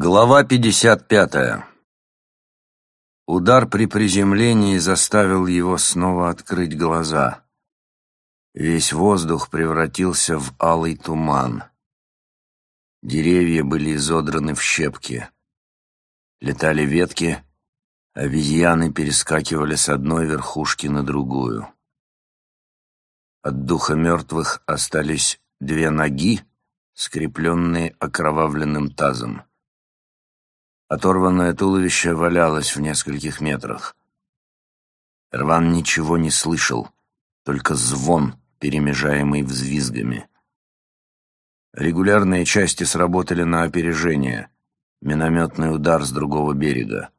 Глава 55. Удар при приземлении заставил его снова открыть глаза. Весь воздух превратился в алый туман. Деревья были изодраны в щепки. Летали ветки, обезьяны перескакивали с одной верхушки на другую. От духа мертвых остались две ноги, скрепленные окровавленным тазом. Оторванное туловище валялось в нескольких метрах. Рван ничего не слышал, только звон, перемежаемый взвизгами. Регулярные части сработали на опережение. Минометный удар с другого берега.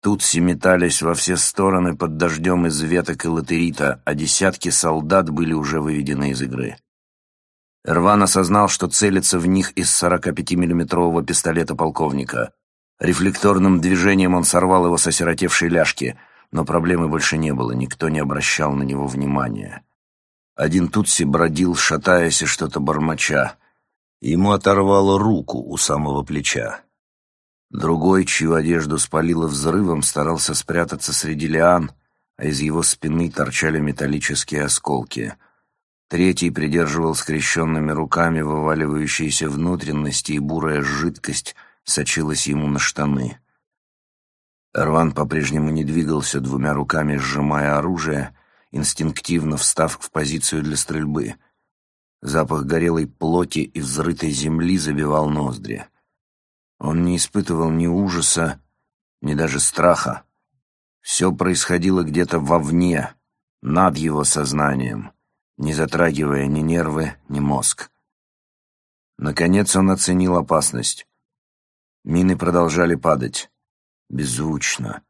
Тутси метались во все стороны под дождем из веток и латерита, а десятки солдат были уже выведены из игры. Рван осознал, что целится в них из 45-миллиметрового пистолета полковника. Рефлекторным движением он сорвал его с осиротевшей ляжки, но проблемы больше не было, никто не обращал на него внимания. Один Тутси бродил, шатаясь и что-то бормоча. Ему оторвало руку у самого плеча. Другой, чью одежду спалило взрывом, старался спрятаться среди лиан, а из его спины торчали металлические осколки. Третий придерживал скрещенными руками вываливающиеся внутренности и бурая жидкость — сочилась ему на штаны. Рван по-прежнему не двигался, двумя руками сжимая оружие, инстинктивно встав в позицию для стрельбы. Запах горелой плоти и взрытой земли забивал ноздри. Он не испытывал ни ужаса, ни даже страха. Все происходило где-то вовне, над его сознанием, не затрагивая ни нервы, ни мозг. Наконец он оценил опасность. Мины продолжали падать. Беззвучно.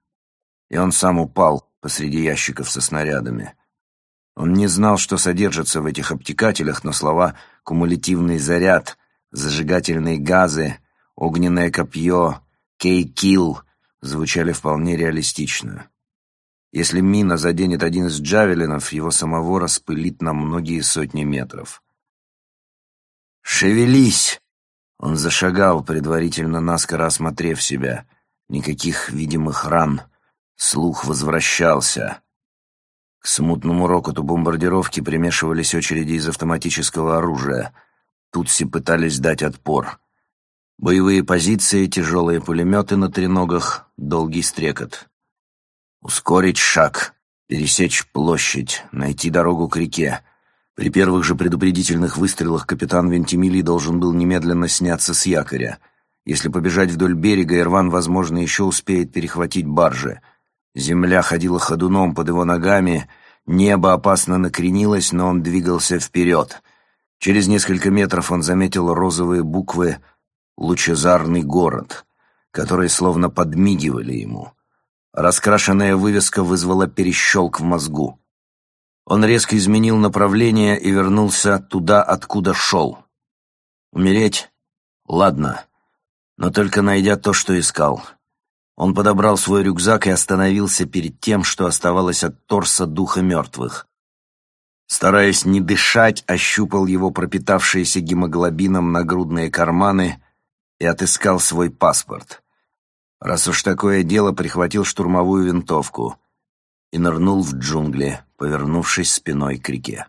И он сам упал посреди ящиков со снарядами. Он не знал, что содержится в этих обтекателях, но слова «кумулятивный заряд», «зажигательные газы», «огненное копье», «кей-килл» звучали вполне реалистично. Если мина заденет один из джавелинов, его самого распылит на многие сотни метров. «Шевелись!» Он зашагал, предварительно наскоро осмотрев себя. Никаких видимых ран. Слух возвращался. К смутному рокоту бомбардировки примешивались очереди из автоматического оружия. Тутси пытались дать отпор. Боевые позиции, тяжелые пулеметы на треногах, долгий стрекот. Ускорить шаг, пересечь площадь, найти дорогу к реке. При первых же предупредительных выстрелах капитан Вентимили должен был немедленно сняться с якоря. Если побежать вдоль берега, Ирван, возможно, еще успеет перехватить баржи. Земля ходила ходуном под его ногами, небо опасно накренилось, но он двигался вперед. Через несколько метров он заметил розовые буквы «Лучезарный город», которые словно подмигивали ему. Раскрашенная вывеска вызвала перещелк в мозгу. Он резко изменил направление и вернулся туда, откуда шел. Умереть? Ладно, но только найдя то, что искал. Он подобрал свой рюкзак и остановился перед тем, что оставалось от торса духа мертвых. Стараясь не дышать, ощупал его пропитавшиеся гемоглобином нагрудные карманы и отыскал свой паспорт. Раз уж такое дело, прихватил штурмовую винтовку и нырнул в джунгли, повернувшись спиной к реке.